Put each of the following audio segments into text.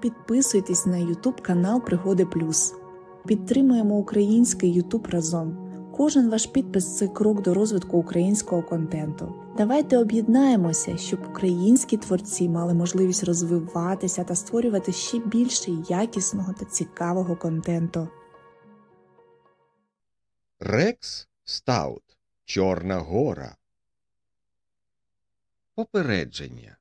Підписуйтесь на YouTube канал Пригоди Плюс. Підтримуємо український YouTube разом. Кожен ваш підпис це крок до розвитку українського контенту. Давайте об'єднаємося, щоб українські творці мали можливість розвиватися та створювати ще більше якісного та цікавого контенту. Рекс Стаут Чорна Гора. Попередження.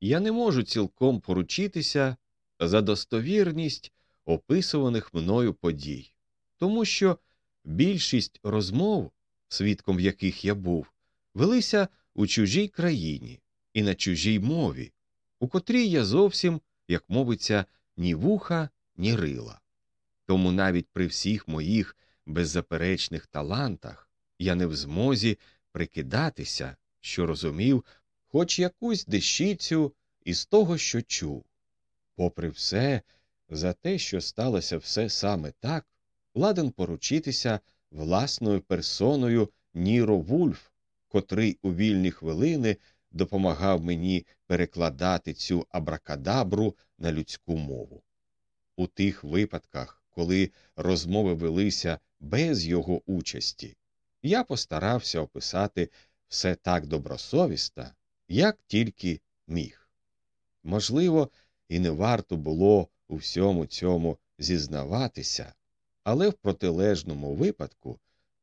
Я не можу цілком поручитися за достовірність описуваних мною подій, тому що більшість розмов, свідком яких я був, велися у чужій країні і на чужій мові, у котрій я зовсім, як мовиться, ні вуха, ні рила. Тому навіть при всіх моїх беззаперечних талантах я не в змозі прикидатися, що розумів хоч якусь дещицю із того, що чув. Попри все, за те, що сталося все саме так, ладен поручитися власною персоною Ніро Вульф, котрий у вільні хвилини допомагав мені перекладати цю абракадабру на людську мову. У тих випадках, коли розмови велися без його участі, я постарався описати все так добросовісно, як тільки міг. Можливо, і не варто було у всьому цьому зізнаватися, але в протилежному випадку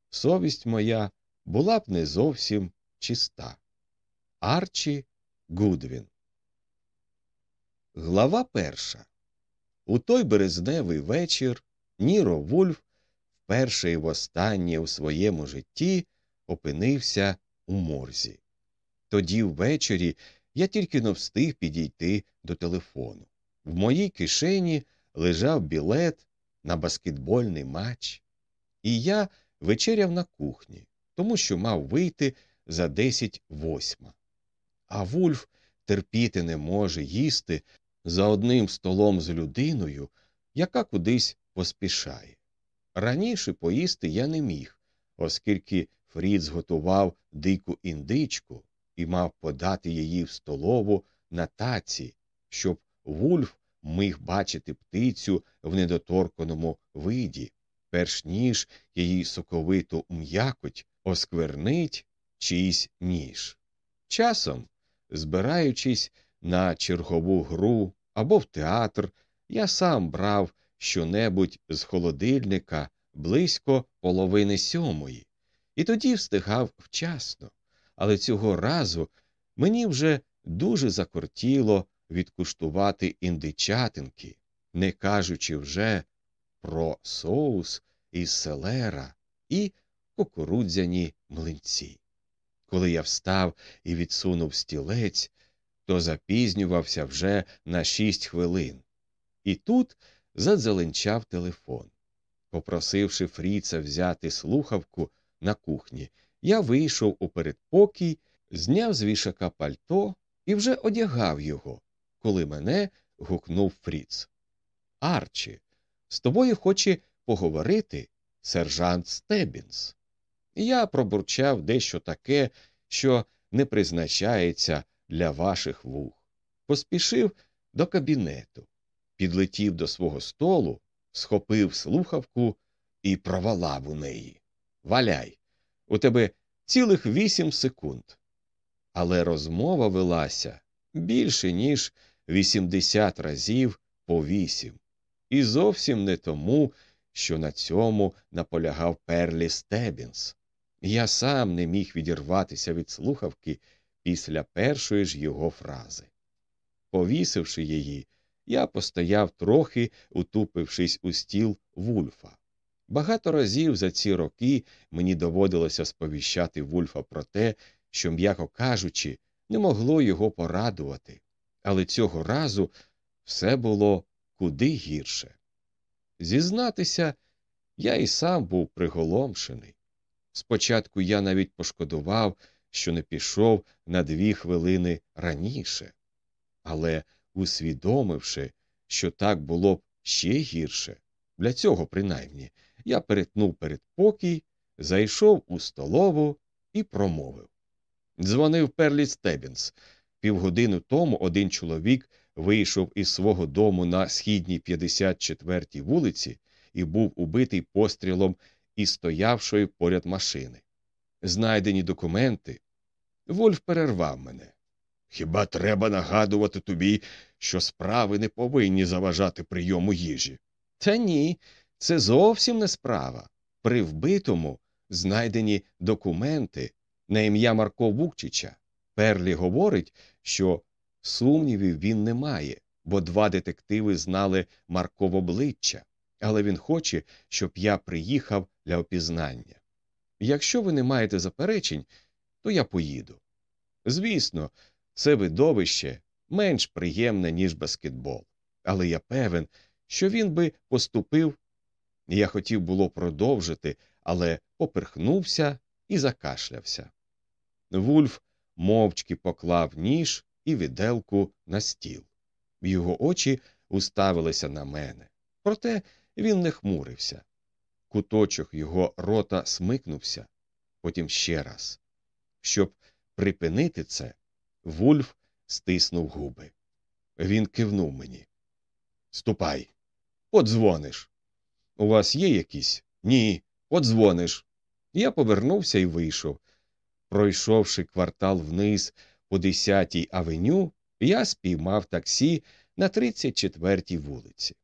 совість моя була б не зовсім чиста. Арчі Гудвін. Глава перша. У той березневий вечір Ніро Вульф вперше і востаннє у своєму житті опинився у морзі. Тоді ввечері я тільки не встиг підійти до телефону. В моїй кишені лежав білет на баскетбольний матч, і я вечеряв на кухні, тому що мав вийти за десять восьма. А Вульф терпіти не може їсти за одним столом з людиною, яка кудись поспішає. Раніше поїсти я не міг, оскільки Фріц готував дику індичку і мав подати її в столову на таці, щоб Вульф міг бачити птицю в недоторканому виді, перш ніж її соковиту м'якоть осквернить чийсь ніж. Часом, збираючись на чергову гру або в театр, я сам брав щонебудь з холодильника близько половини сьомої, і тоді встигав вчасно. Але цього разу мені вже дуже закортіло відкуштувати індичатинки, не кажучи вже про соус із селера і кукурудзяні млинці. Коли я встав і відсунув стілець, то запізнювався вже на шість хвилин. І тут задзеленчав телефон. Попросивши Фріца взяти слухавку на кухні, я вийшов у передпокій, зняв з вішака пальто і вже одягав його, коли мене гукнув Фріц. Арчі, з тобою хоче поговорити сержант Стебінс. Я пробурчав дещо таке, що не призначається для ваших вух. Поспішив до кабінету, підлетів до свого столу, схопив слухавку і провалав у неї. Валяй, у тебе цілих вісім секунд. Але розмова велася більше, ніж 80 разів по вісім. І зовсім не тому, що на цьому наполягав Перлі Стебінс. Я сам не міг відірватися від слухавки після першої ж його фрази. Повісивши її, я постояв трохи, утупившись у стіл вульфа. Багато разів за ці роки мені доводилося сповіщати вульфа про те, що, м'яко кажучи, не могло його порадувати, але цього разу все було куди гірше. Зізнатися, я і сам був приголомшений. Спочатку я навіть пошкодував, що не пішов на дві хвилини раніше, але, усвідомивши, що так було б ще гірше, для цього принаймні, я перетнув передпокій, зайшов у столову і промовив. Дзвонив Перлі Стебінс. Півгодини тому один чоловік вийшов із свого дому на східній 54-й вулиці і був убитий пострілом із стоявшої поряд машини. Знайдені документи. Вольф перервав мене. Хіба треба нагадувати тобі, що справи не повинні заважати прийому їжі? Та ні, це зовсім не справа. При вбитому знайдені документи на ім'я Марко Вукчича. Перлі говорить, що сумнівів він не має, бо два детективи знали Марков обличчя, але він хоче, щоб я приїхав для опізнання. Якщо ви не маєте заперечень, то я поїду. Звісно, це видовище менш приємне, ніж баскетбол, але я певен, що він би поступив. Я хотів було продовжити, але поперхнувся і закашлявся. Вульф мовчки поклав ніж і віделку на стіл. Його очі уставилися на мене. Проте він не хмурився. Куточок його рота смикнувся, потім ще раз. Щоб припинити це, Вульф стиснув губи. Він кивнув мені. Ступай, подзвониш. У вас є якісь? Ні, подзвониш. Я повернувся і вийшов. Пройшовши квартал вниз по 10-й авеню, я спіймав таксі на 34-й вулиці.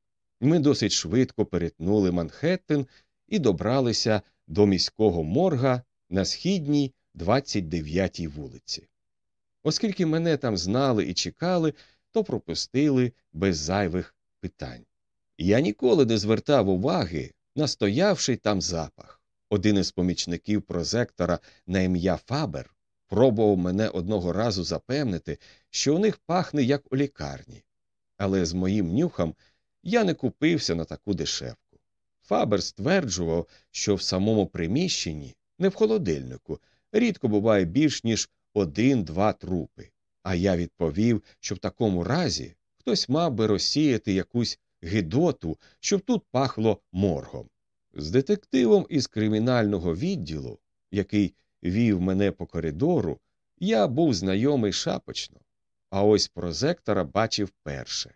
Ми досить швидко перетнули Манхеттен і добралися до міського морга на східній 29-й вулиці. Оскільки мене там знали і чекали, то пропустили без зайвих питань. Я ніколи не звертав уваги на стоявший там запах. Один із помічників прозектора на ім'я Фабер пробував мене одного разу запевнити, що у них пахне як у лікарні. Але з моїм нюхом я не купився на таку дешевку. Фабер стверджував, що в самому приміщенні, не в холодильнику, рідко буває більш ніж один-два трупи. А я відповів, що в такому разі хтось мав би розсіяти якусь гидоту, щоб тут пахло моргом. З детективом із кримінального відділу, який вів мене по коридору, я був знайомий шапочно, а ось прозектора бачив перше.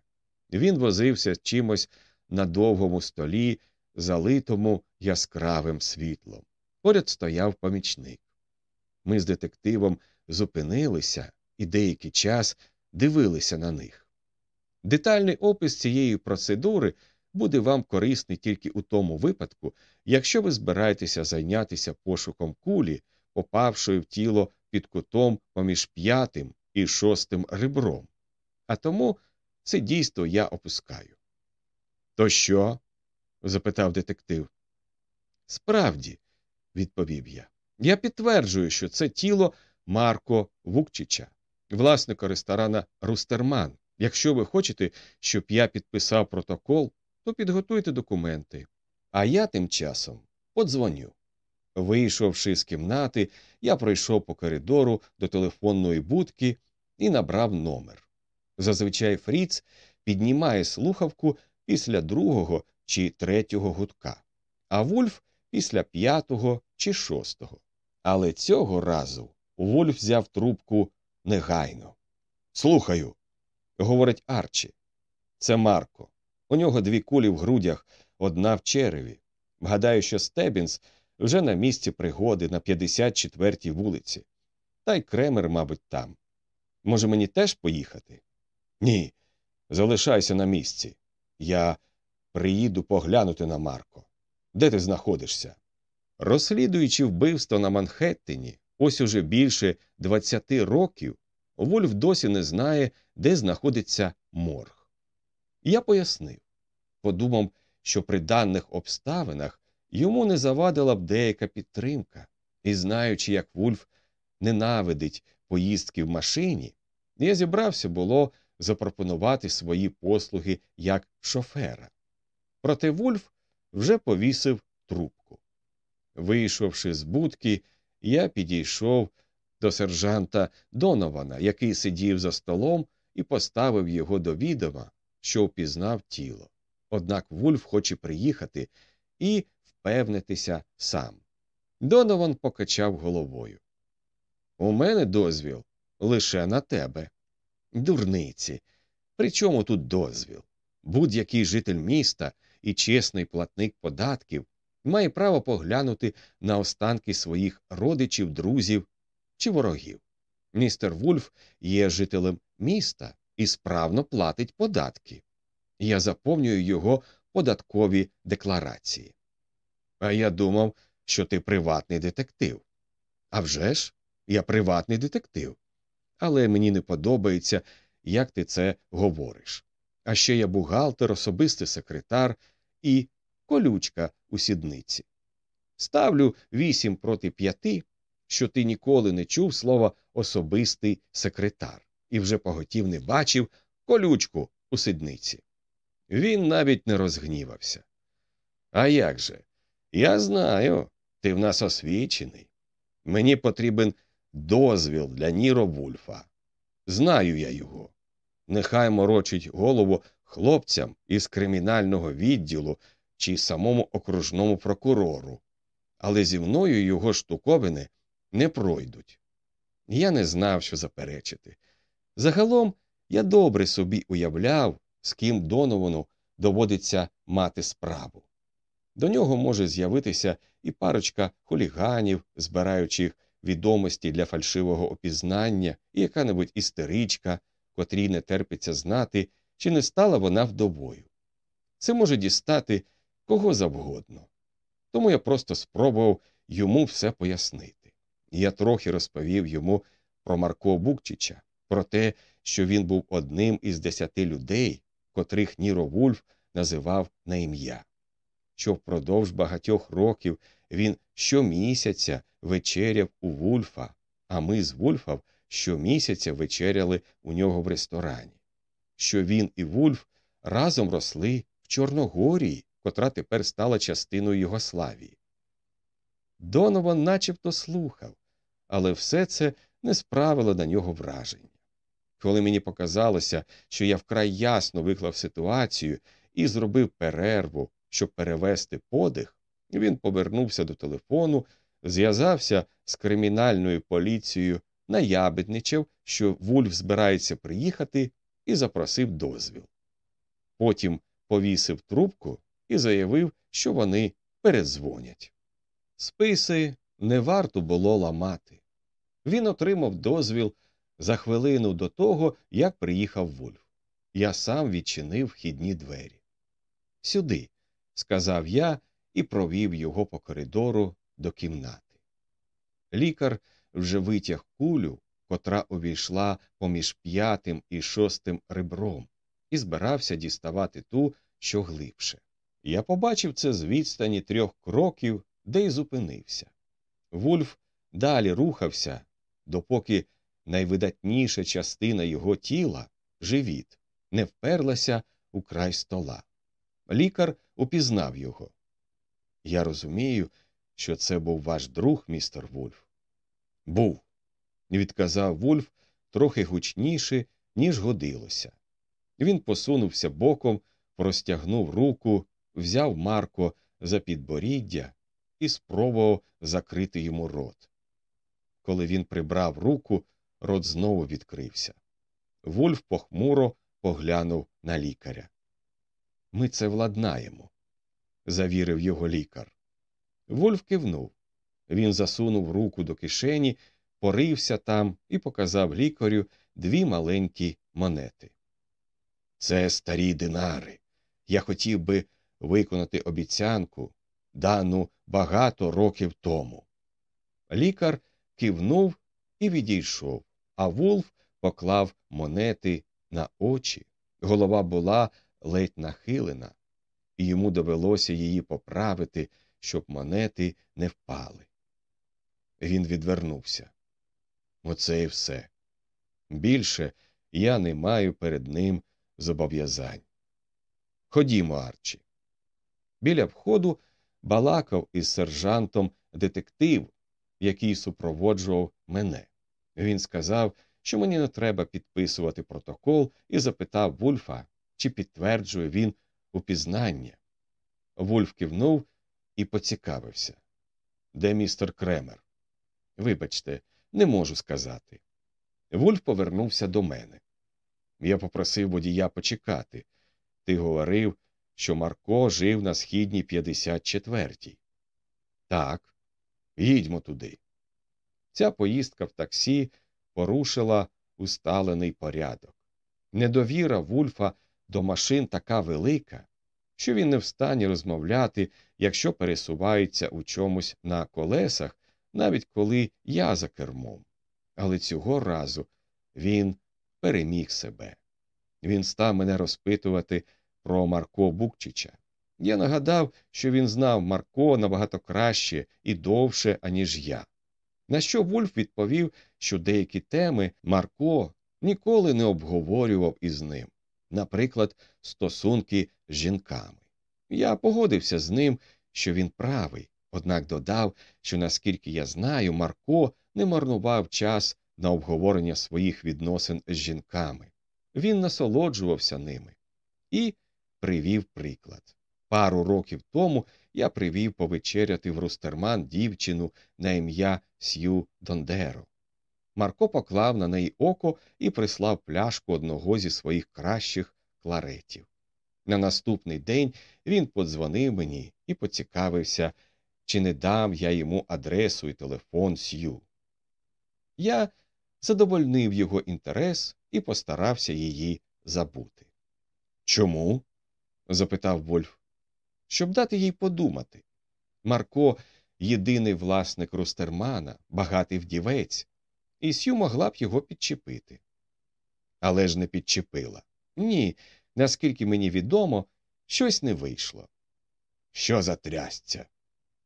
Він возився чимось на довгому столі, залитому яскравим світлом. Поряд стояв помічник. Ми з детективом зупинилися і деякий час дивилися на них. Детальний опис цієї процедури буде вам корисний тільки у тому випадку, якщо ви збираєтеся зайнятися пошуком кулі, попавшої в тіло під кутом поміж п'ятим і шостим ребром. А тому це дійство я опускаю. То що? запитав детектив. Справді, відповів я. Я підтверджую, що це тіло Марко Вукчича, власника ресторана Рустерман. Якщо ви хочете, щоб я підписав протокол, то підготуйте документи. А я тим часом подзвоню. Вийшовши з кімнати, я пройшов по коридору до телефонної будки і набрав номер. Зазвичай Фріц піднімає слухавку після другого чи третього гудка, а Вульф після п'ятого чи шостого. Але цього разу Вульф взяв трубку негайно. Слухаю, говорить Арчі. Це Марко. У нього дві кулі в грудях, одна в череві. Гадаю, що Стебінс вже на місці пригоди на 54-й вулиці. Та й Кремер, мабуть, там. Може, мені теж поїхати? Ні. Залишайся на місці. Я приїду поглянути на Марко. Де ти знаходишся? Розслідуючи вбивство на Манхеттені, ось уже більше 20 років, Вольф досі не знає, де знаходиться морг. Я пояснив подумав, що при даних обставинах йому не завадила б деяка підтримка, і, знаючи, як Вульф ненавидить поїздки в машині, я зібрався було запропонувати свої послуги як шофера. Проте Вульф вже повісив трубку. Вийшовши з будки, я підійшов до сержанта Донована, який сидів за столом, і поставив його до відома, що впізнав тіло. Однак Вульф хоче приїхати і впевнитися сам. Донован покачав головою. У мене дозвіл лише на тебе. Дурниці. При чому тут дозвіл? Будь-який житель міста і чесний платник податків має право поглянути на останки своїх родичів, друзів чи ворогів. Містер Вульф є жителем міста і справно платить податки. Я заповнюю його податкові декларації. А я думав, що ти приватний детектив. А вже ж, я приватний детектив. Але мені не подобається, як ти це говориш. А ще я бухгалтер, особистий секретар і колючка у сідниці. Ставлю вісім проти п'яти, що ти ніколи не чув слова особистий секретар і вже поготів не бачив колючку у сидниці. Він навіть не розгнівався. А як же? Я знаю, ти в нас освічений. Мені потрібен дозвіл для Ніро Вульфа. Знаю я його. Нехай морочить голову хлопцям із кримінального відділу чи самому окружному прокурору, але зі мною його штуковини не пройдуть. Я не знав, що заперечити. Загалом я добре собі уявляв, з ким Доновану доводиться мати справу. До нього може з'явитися і парочка хуліганів, збираючих відомості для фальшивого опізнання, і яка небудь істеричка, котрій не терпиться знати, чи не стала вона вдовою. Це може дістати кого завгодно. Тому я просто спробував йому все пояснити. Я трохи розповів йому про Марко Букчича, про те, що він був одним із десяти людей, котрих Ніро Вульф називав на ім'я, що впродовж багатьох років він щомісяця вечеряв у Вульфа, а ми з Вульфа щомісяця вечеряли у нього в ресторані, що він і Вульф разом росли в Чорногорії, котра тепер стала частиною Югославії. Донован начебто слухав, але все це не справило на нього враження. Коли мені показалося, що я вкрай ясно виклав ситуацію і зробив перерву, щоб перевести подих, він повернувся до телефону, зв'язався з кримінальною поліцією, наябедничав, що Вульф збирається приїхати, і запросив дозвіл. Потім повісив трубку і заявив, що вони передзвонять. Списи не варто було ламати. Він отримав дозвіл за хвилину до того, як приїхав Вульф. Я сам відчинив вхідні двері. Сюди, сказав я і провів його по коридору до кімнати. Лікар вже витяг кулю, котра увійшла поміж п'ятим і шостим ребром, і збирався діставати ту, що глибше. Я побачив це з відстані трьох кроків, де й зупинився. Вульф далі рухався, допоки найвидатніша частина його тіла, живіт, не вперлася у край стола. Лікар упізнав його. Я розумію, що це був ваш друг, містер Вульф. Був, відказав Вульф трохи гучніше, ніж годилося. Він посунувся боком, простягнув руку, взяв Марко за підборіддя і спробував закрити йому рот. Коли він прибрав руку, рот знову відкрився. Вульф похмуро поглянув на лікаря. Ми це владнаємо, завірив його лікар. Вульф кивнув. Він засунув руку до кишені, порився там і показав лікарю дві маленькі монети. Це старі динари. Я хотів би виконати обіцянку, дану багато років тому. Лікар кивнув і відійшов, а Вулф поклав монети на очі. Голова була ледь нахилена, і йому довелося її поправити, щоб монети не впали. Він відвернувся. Оце і все. Більше я не маю перед ним зобов'язань. Ходімо, Арчі. Біля входу балакав із сержантом детектив, який супроводжував мене. Він сказав, що мені не треба підписувати протокол, і запитав Вульфа, чи підтверджує він упізнання. Вульф кивнув і поцікавився. Де містер Кремер? Вибачте, не можу сказати. Вульф повернувся до мене. Я попросив водія почекати. Ти говорив, що Марко жив на східній 54-й. Так, їдьмо туди. Ця поїздка в таксі порушила усталений порядок. Недовіра Вульфа до машин така велика, що він не встані розмовляти, якщо пересувається у чомусь на колесах, навіть коли я за кермом. Але цього разу він переміг себе. Він став мене розпитувати про Марко Букчича. Я нагадав, що він знав Марко набагато краще і довше, аніж я. На що Вульф відповів, що деякі теми Марко ніколи не обговорював із ним, наприклад, стосунки з жінками. Я погодився з ним, що він правий, однак додав, що, наскільки я знаю, Марко не марнував час на обговорення своїх відносин з жінками. Він насолоджувався ними і привів приклад. Пару років тому я привів повечеряти в Рустерман дівчину на ім'я Сью Дондеро. Марко поклав на неї око і прислав пляшку одного зі своїх кращих кларетів. На наступний день він подзвонив мені і поцікавився, чи не дам я йому адресу і телефон Сью. Я задовольнив його інтерес і постарався її забути. Чому? Запитав Вольф. Щоб дати їй подумати. Марко єдиний власник Рустермана, багатий вдівець, і Сью могла б його підчепити. Але ж не підчепила. Ні, наскільки мені відомо, щось не вийшло. Що за трясця?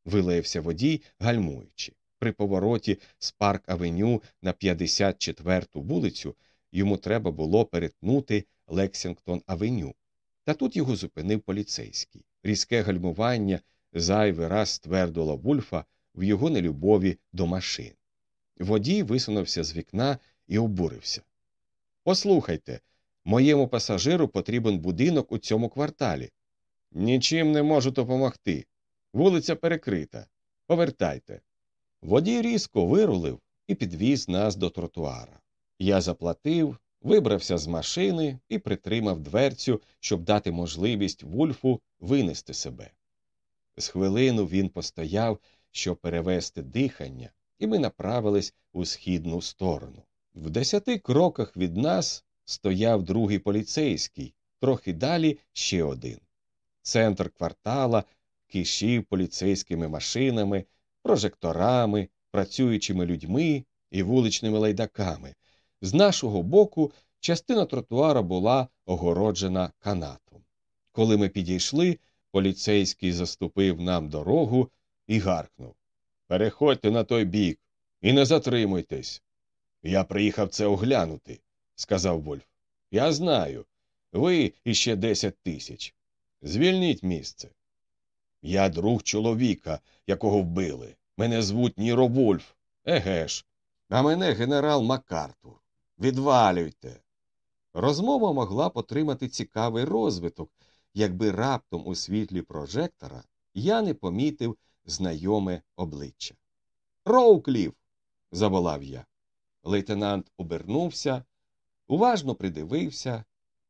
вилаявся водій, гальмуючи. При повороті з парк авеню на 54-ту вулицю йому треба було перетнути Лексінгтон авеню. Та тут його зупинив поліцейський. Різке гальмування зайвий раз ствердило Вульфа в його нелюбові до машин. Водій висунувся з вікна і обурився. Послухайте, моєму пасажиру потрібен будинок у цьому кварталі. Нічим не можу допомогти. Вулиця перекрита. Повертайте. Водій різко вирулив і підвіз нас до тротуара. Я заплатив, вибрався з машини і притримав дверцю, щоб дати можливість Вульфу винести себе. З хвилину він постояв, щоб перевести дихання, і ми направились у східну сторону. В десяти кроках від нас стояв другий поліцейський, трохи далі ще один. Центр квартала кишів поліцейськими машинами, прожекторами, працюючими людьми і вуличними лайдаками. З нашого боку частина тротуара була огороджена канатом. Коли ми підійшли, поліцейський заступив нам дорогу і гаркнув Переходьте на той бік і не затримуйтесь. Я приїхав це оглянути, сказав Вольф. Я знаю. Ви іще десять тисяч. Звільніть місце. Я друг чоловіка, якого вбили. Мене звуть Ніро Вольф. Еге ж, а мене генерал Макартур. Відвалюйте. Розмова могла потримати цікавий розвиток, якби раптом у світлі прожектора я не помітив знайоме обличчя. Роуклів. заволав я. Лейтенант обернувся, уважно придивився,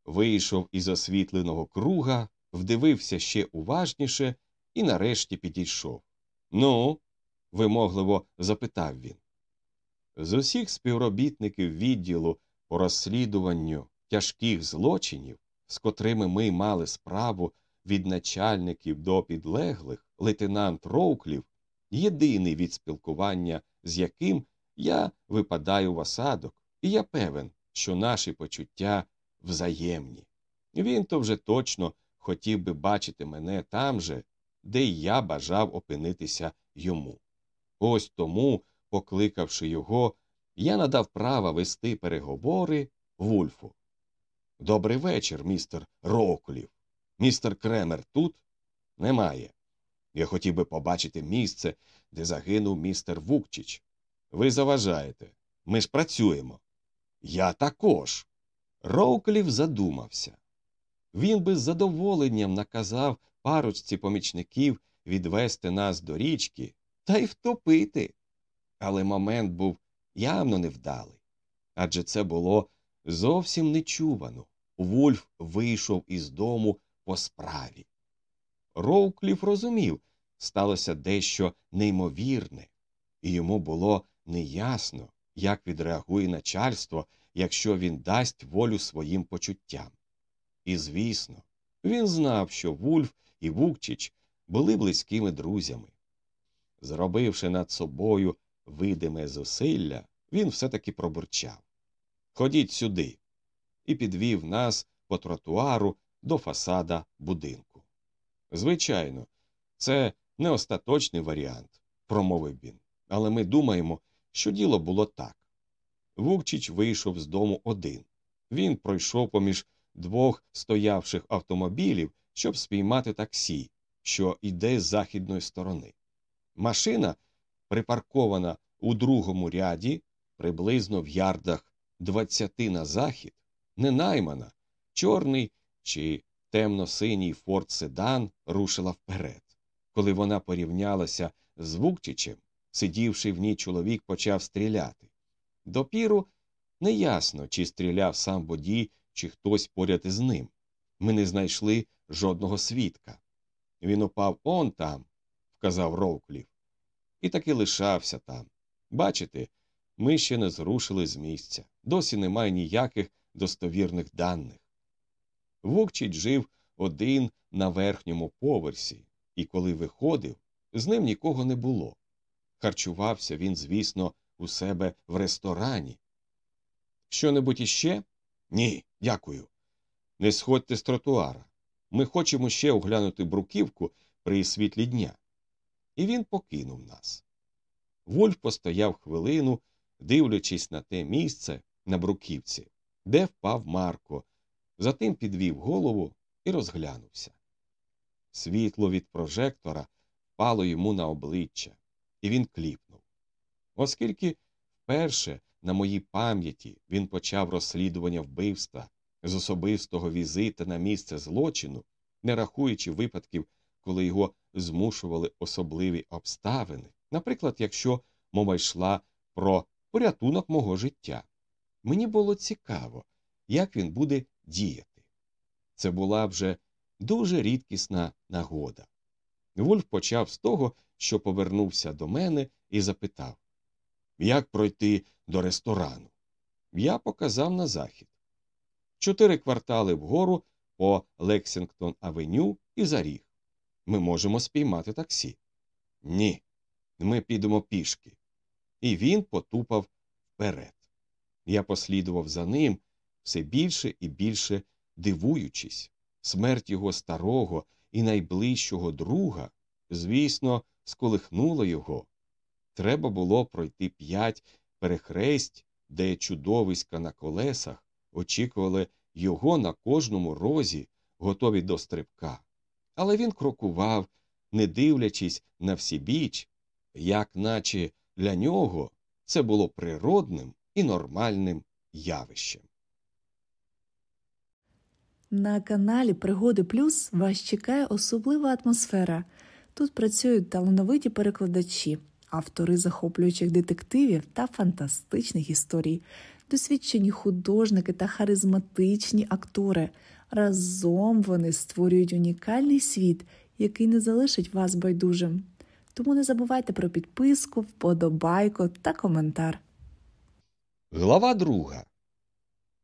вийшов із освітленого круга, вдивився ще уважніше і нарешті підійшов. Ну, вимогливо запитав він. З усіх співробітників відділу по розслідуванню тяжких злочинів, з котрими ми мали справу від начальників до підлеглих, лейтенант Роуклів, єдиний від спілкування, з яким я випадаю в осадок, і я певен, що наші почуття взаємні. Він то вже точно хотів би бачити мене там же, де я бажав опинитися йому. Ось тому, покликавши його, я надав право вести переговори Вульфу. Добрий вечір, містер Роклів. Містер Кремер тут немає. Я хотів би побачити місце, де загинув містер Вукчич. Ви заважаєте. Ми ж працюємо. Я також. Роуклів задумався. Він би з задоволенням наказав парочці помічників відвести нас до річки та й втопити. Але момент був явно невдалий. Адже це було Зовсім нечувано. Вульф вийшов із дому по справі. Роукліф розумів, сталося дещо неймовірне, і йому було неясно, як відреагує начальство, якщо він дасть волю своїм почуттям. І, звісно, він знав, що Вульф і Вукчич були близькими друзями. Зробивши над собою видиме зусилля, він все таки пробурчав Ходіть сюди, і підвів нас по тротуару до фасада будинку. Звичайно, це не остаточний варіант, промовив він, але ми думаємо, що діло було так. Вукчич вийшов з дому один. Він пройшов поміж двох стоявших автомобілів, щоб спіймати таксі, що йде з західної сторони. Машина, припаркована у другому ряді, приблизно в ярдах двадцяти на захід, не наймана, чорний чи темно-синій форт седан рушила вперед. Коли вона порівнялася з Вукчичем, сидівши в ній чоловік почав стріляти. Допіру неясно, чи стріляв сам водій, чи хтось поряд із ним. Ми не знайшли жодного свідка. Він упав он там, вказав Роукліф, і таки лишався там. Бачите, ми ще не зрушили з місця. Досі немає ніяких достовірних даних. Вукчич жив один на верхньому поверсі, і коли виходив, з ним нікого не було. Харчувався він, звісно, у себе в ресторані. Що небудь іще? Ні, дякую. Не сходьте з тротуара. Ми хочемо ще оглянути бруківку при світлі дня. І він покинув нас. Вольф постояв хвилину, дивлячись на те місце на бруківці, де впав Марко, затим підвів голову і розглянувся. Світло від прожектора впало йому на обличчя, і він кліпнув. Оскільки вперше на моїй пам'яті він почав розслідування вбивства з особистого візита на місце злочину, не рахуючи випадків, коли його змушували особливі обставини, наприклад, якщо мова йшла про порятунок мого життя. Мені було цікаво, як він буде діяти. Це була вже дуже рідкісна нагода. Вульф почав з того, що повернувся до мене і запитав Як пройти до ресторану? Я показав на захід. Чотири квартали вгору по Лексінгтон Авеню і за ріг. Ми можемо спіймати таксі. Ні, ми підемо пішки. І він потупав вперед. Я послідував за ним все більше і більше дивуючись, смерть його старого і найближчого друга, звісно, сколихнула його. Треба було пройти п'ять перехресть, де чудовиська на колесах очікували його на кожному розі, готові до стрибка. Але він крокував, не дивлячись на всі біч, як наче для нього це було природним і нормальним явищем. На каналі Пригоди Плюс вас чекає особлива атмосфера. Тут працюють талановиті перекладачі, автори захоплюючих детективів та фантастичних історій, досвідчені художники та харизматичні актори. Разом вони створюють унікальний світ, який не залишить вас байдужим. Тому не забувайте про підписку, вподобайку та коментар. Глава друга.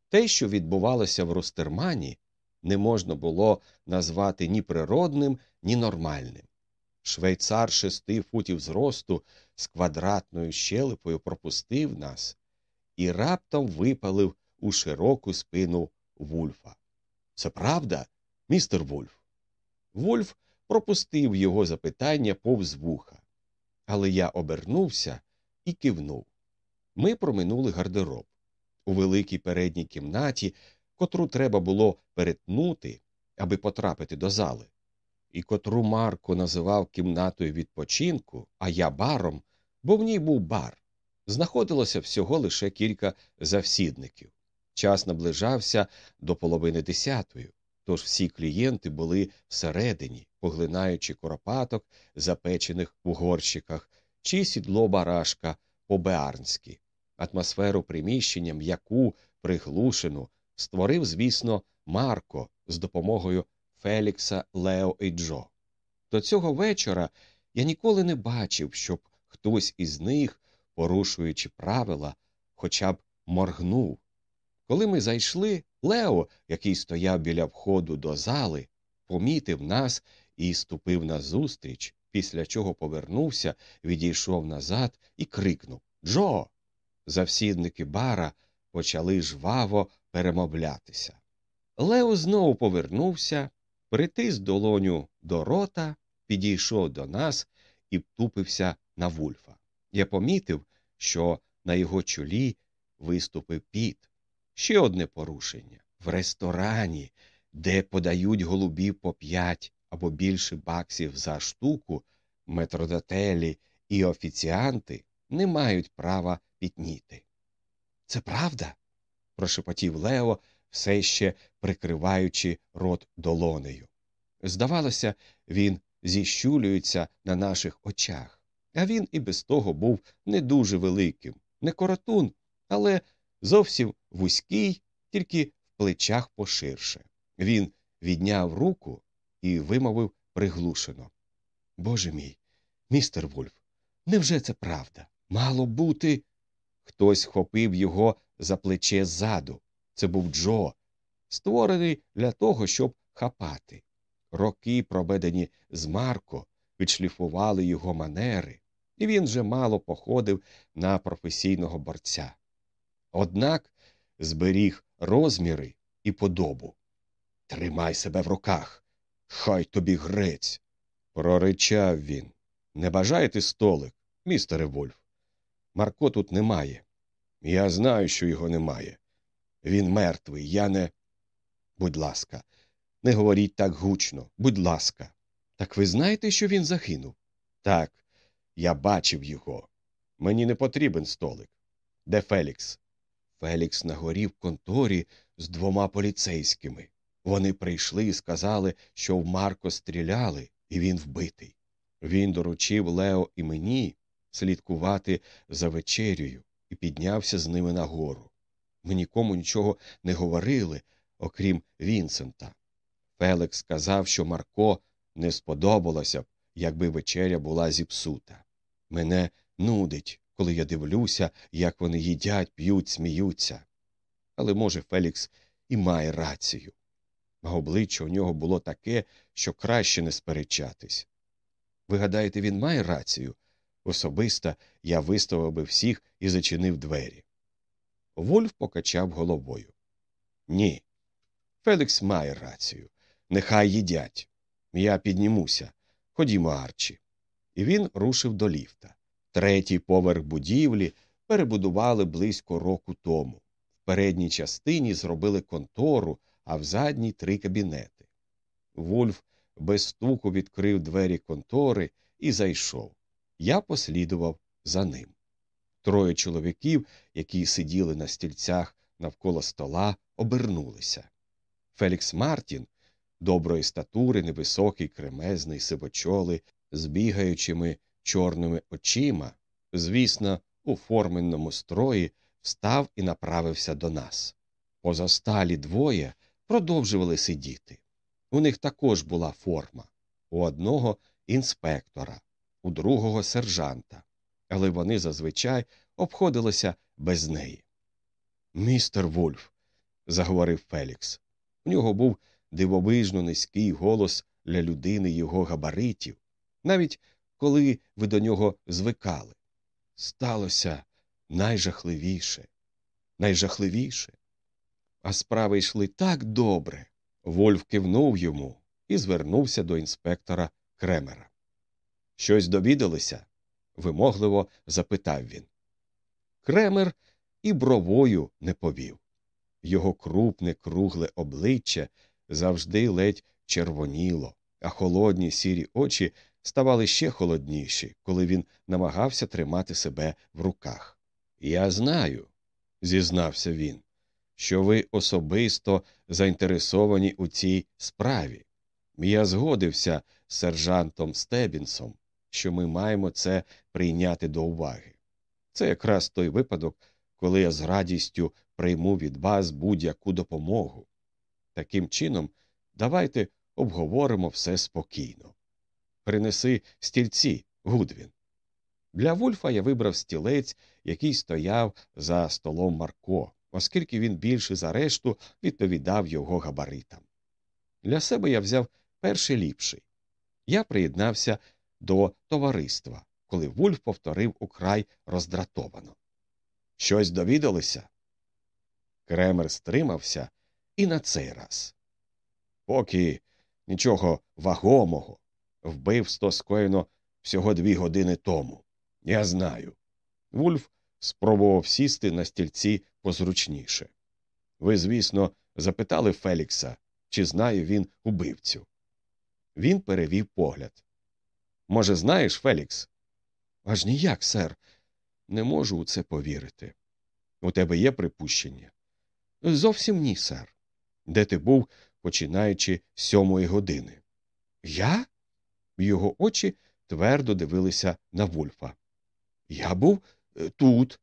Те, що відбувалося в Ростермані, не можна було назвати ні природним, ні нормальним. Швейцар шести футів зросту з квадратною щелепою пропустив нас і раптом випалив у широку спину Вульфа. Це правда, містер Вульф? Вульф пропустив його запитання повз вуха. Але я обернувся і кивнув. Ми проминули гардероб. У великій передній кімнаті, котру треба було перетнути, аби потрапити до зали, і котру Марко називав кімнатою відпочинку, а я баром, бо в ній був бар. Знаходилося всього лише кілька завсідників. Час наближався до половини десятої, тож всі клієнти були всередині, поглинаючи коропаток, запечених у горщиках, чи сідло барашка по беарнськи. Атмосферу приміщення м'яку, приглушену, створив, звісно, Марко з допомогою Фелікса, Лео і Джо. До цього вечора я ніколи не бачив, щоб хтось із них, порушуючи правила, хоча б моргнув. Коли ми зайшли, Лео, який стояв біля входу до зали, помітив нас і ступив назустріч, після чого повернувся, відійшов назад і крикнув Джо. Завсідники бара почали жваво перемовлятися. Лео знову повернувся, притис долоню до рота, підійшов до нас і втупився на вульфа. Я помітив, що на його чолі виступив піт. Ще одне порушення в ресторані, де подають голубів по п'ять або більше баксів за штуку, метродотелі і офіціанти не мають права пітніти. Це правда? прошепотів Лео, все ще прикриваючи рот долонею. Здавалося, він зіщулюється на наших очах, а він і без того був не дуже великим, не коротун, але зовсім вузький, тільки в плечах поширше. Він відняв руку і вимовив приглушено. Боже мій, містер Вульф, невже це правда? Мало бути. Хтось хопив його за плече ззаду. Це був Джо, створений для того, щоб хапати. Роки, проведені з Марко, відшліфували його манери, і він вже мало походив на професійного борця. Однак зберіг розміри і подобу. Тримай себе в руках, хай тобі грець. проричав він. Не бажаєте столик, містере Вольф? Марко тут немає. Я знаю, що його немає. Він мертвий, я не. Будь ласка, не говоріть так гучно, будь ласка. Так ви знаєте, що він загинув? Так, я бачив його. Мені не потрібен столик. Де Фелікс? Фелікс на горі в конторі з двома поліцейськими. Вони прийшли і сказали, що в Марко стріляли, і він вбитий. Він доручив Лео і мені слідкувати за вечерю і піднявся з ними нагору. Ми нікому нічого не говорили, окрім Вінсента. Феликс сказав, що Марко не сподобалося б, якби вечеря була зіпсута. Мене нудить, коли я дивлюся, як вони їдять, п'ють, сміються. Але, може, Фелікс і має рацію. А обличчя у нього було таке, що краще не сперечатись. Ви гадаєте, він має рацію? Особисто я виставив би всіх і зачинив двері. Вольф покачав головою. Ні. Фелікс має рацію. Нехай їдять. Я піднімуся. Ходімо, Арчі. І він рушив до ліфта. Третій поверх будівлі перебудували близько року тому. В передній частині зробили контору, а в задній три кабінети. Вульф без стуку відкрив двері контори і зайшов. Я послідував за ним. Троє чоловіків, які сиділи на стільцях навколо стола, обернулися. Фелікс Мартін, доброї статури, невисокий, кремезний, сивочолий, з бігаючими чорними очима, звісно, у форменному строї, встав і направився до нас. Позасталі двоє продовжували сидіти. У них також була форма у одного інспектора, у другого сержанта, але вони зазвичай обходилися без неї. Містер Вульф, заговорив Фелікс. У нього був дивовижно низький голос для людини його габаритів, навіть коли ви до нього звикали. Сталося найжахливіше, найжахливіше. А справи йшли так добре. Вольф кивнув йому і звернувся до інспектора Кремера. Щось довідалися? вимогливо запитав він. Кремер і бровою не повів. Його крупне, кругле обличчя завжди ледь червоніло, а холодні сірі очі ставали ще холодніші, коли він намагався тримати себе в руках. Я знаю, зізнався він, що ви особисто заінтересовані у цій справі. Я згодився з сержантом Стебінсом, що ми маємо це прийняти до уваги. Це якраз той випадок, коли я з радістю прийму від вас будь-яку допомогу. Таким чином, давайте обговоримо все спокійно. Принеси стільці, Гудвін. Для Вульфа я вибрав стілець, який стояв за столом Марко, оскільки він більше за решту відповідав його габаритам. Для себе я взяв перший ліпший. Я приєднався до товариства, коли Вульф повторив украй роздратовано. Щось довідалися? Кремер стримався і на цей раз. Поки нічого вагомого. Вбивство скоєно всього дві години тому. Я знаю. Вульф спробував сісти на стільці позручніше. Ви, звісно, запитали Фелікса, чи знає він убивцю. Він перевів погляд. Може, знаєш, Фелікс? Аж ніяк, сер. Не можу у це повірити. У тебе є припущення? Зовсім ні, сер. Де ти був, починаючи з сьомої години? Я? Його очі твердо дивилися на Вульфа. Я був е, тут.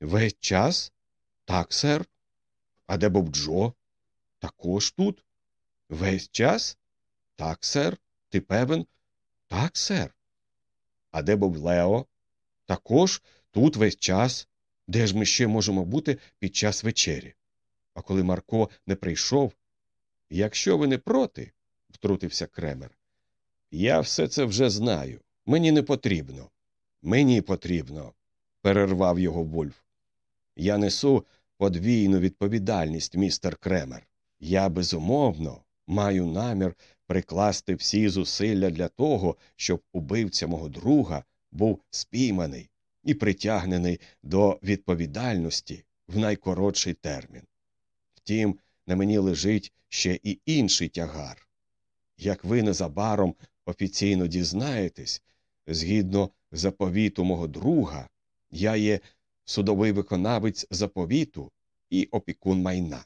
Весь час? Так, сер. А де був Джо? Також тут. Весь час? Так, сер. Ти певен? Так, сер. А де був Лео? Також тут весь час. Де ж ми ще можемо бути під час вечері? А коли Марко не прийшов, якщо ви не проти, втрутився Кремер. Я все це вже знаю. Мені не потрібно. Мені потрібно, перервав його Вульф. Я несу подвійну відповідальність, містер Кремер. Я безумовно маю намір прикласти всі зусилля для того, щоб убивця мого друга був спійманий і притягнений до відповідальності в найкоротший термін. Втім, на мені лежить ще і інший тягар. Як ви незабаром офіційно дізнаєтесь, згідно заповіту мого друга, я є судовий виконавець заповіту і опікун майна,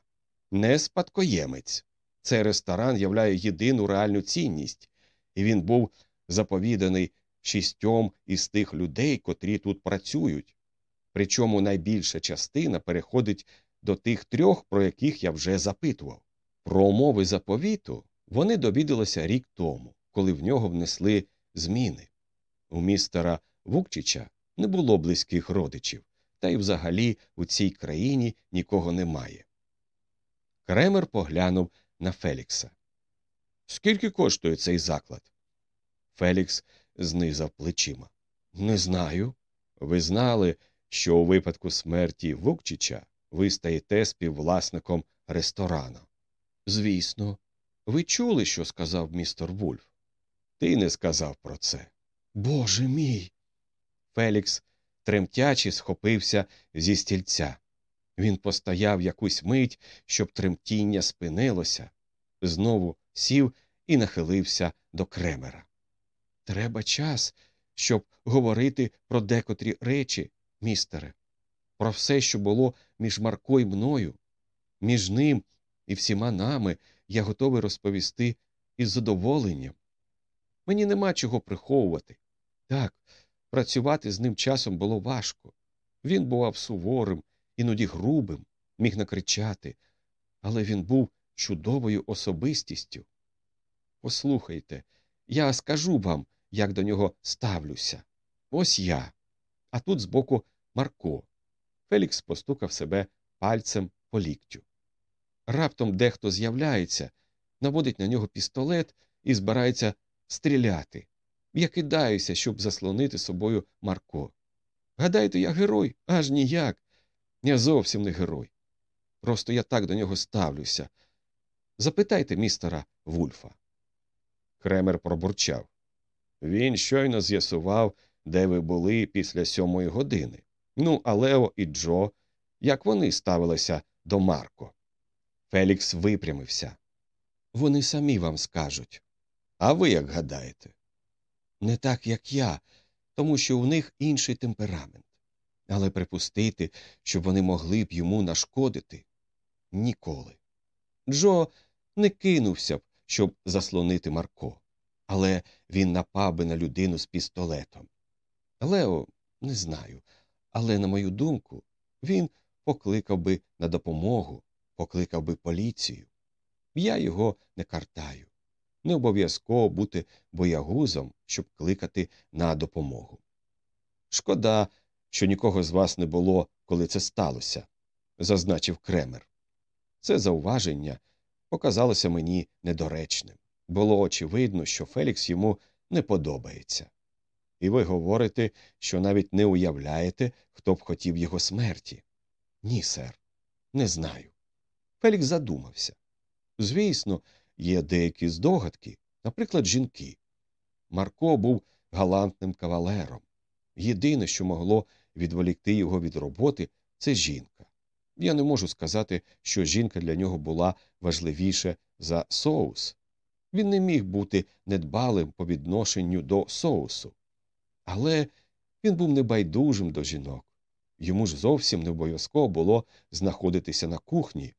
не спадкоємець. Цей ресторан являє єдину реальну цінність, і він був заповіданий шістьом із тих людей, котрі тут працюють. Причому найбільша частина переходить до тих трьох, про яких я вже запитував. Про умови заповіту вони довідалися рік тому, коли в нього внесли зміни. У містера Вукчича не було близьких родичів, та й взагалі у цій країні нікого немає. Кремер поглянув на Фелікса. Скільки коштує цей заклад? Фелікс знизав плечима. Не знаю. Ви знали, що у випадку смерті Вукчича ви стаєте співвласником ресторана. Звісно, ви чули, що сказав містер Вульф? Ти не сказав про це. Боже мій. Фелікс тремтячи схопився зі стільця. Він постояв якусь мить, щоб тремтіння спинилося, знову сів і нахилився до кремера. Треба час, щоб говорити про декотрі речі, містере, про все, що було між Марко і мною, між ним і всіма нами я готовий розповісти із задоволенням. Мені нема чого приховувати. Так, працювати з ним часом було важко. Він бував суворим, іноді грубим, міг накричати, але він був чудовою особистістю. Послухайте, я скажу вам, як до нього ставлюся. Ось я. А тут збоку Марко. Фелікс постукав себе пальцем по ліктю. Раптом дехто з'являється, наводить на нього пістолет і збирається стріляти. Я кидаюся, щоб заслонити собою Марко. Гадаєте, я герой? Аж ніяк. Я зовсім не герой. Просто я так до нього ставлюся. Запитайте містера Вульфа. Кремер пробурчав. Він щойно з'ясував, де ви були після сьомої години. Ну, а Лео і Джо, як вони ставилися до Марко. Фелікс випрямився. Вони самі вам скажуть. А ви як гадаєте? Не так, як я, тому що у них інший темперамент. Але припустити, щоб вони могли б йому нашкодити ніколи. Джо не кинувся б, щоб заслонити Марко, але він напав би на людину з пістолетом. Лео не знаю, але, на мою думку, він покликав би на допомогу, покликав би поліцію. Я його не картаю. Не обов'язково бути боягузом, щоб кликати на допомогу. Шкода, що нікого з вас не було, коли це сталося, зазначив Кремер. Це зауваження показалося мені недоречним. Було очевидно, що Фелікс йому не подобається. І ви говорите, що навіть не уявляєте, хто б хотів його смерті. Ні, сер, не знаю. Фелікс задумався. Звісно, є деякі здогадки, наприклад, жінки. Марко був галантним кавалером. Єдине, що могло відволікти його від роботи, це жінка. Я не можу сказати, що жінка для нього була важливіша за соус. Він не міг бути недбалим по відношенню до соусу. Але він був небайдужим до жінок. Йому ж зовсім не обов'язково було знаходитися на кухні,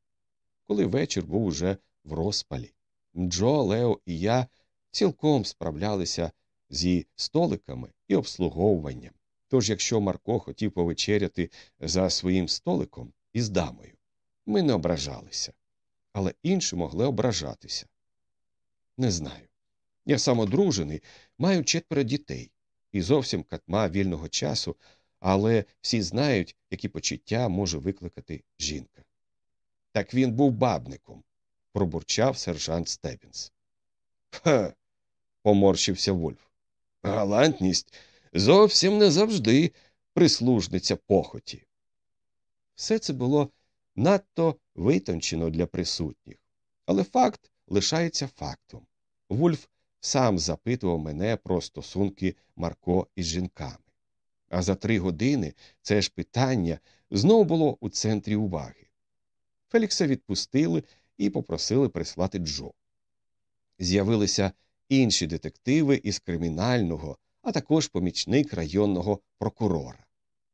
коли вечір був уже в розпалі. Джо, Лео і я цілком справлялися зі столиками і обслуговуванням. Тож, якщо Марко хотів повечеряти за своїм столиком із дамою, ми не ображалися, але інші могли ображатися. Не знаю. Я самодружений, маю четверо дітей і зовсім катма вільного часу, але всі знають, які почуття може викликати жінка. Так він був бабником, пробурчав сержант Стебінс. Ха. поморщився Вольф. Галантність зовсім не завжди прислужниця похоті. Все це було надто витончено для присутніх, але факт лишається фактом. Вульф сам запитував мене про стосунки Марко із жінками. А за три години це ж питання знову було у центрі уваги. Фелікса відпустили і попросили прислати Джо. З'явилися інші детективи із кримінального, а також помічник районного прокурора.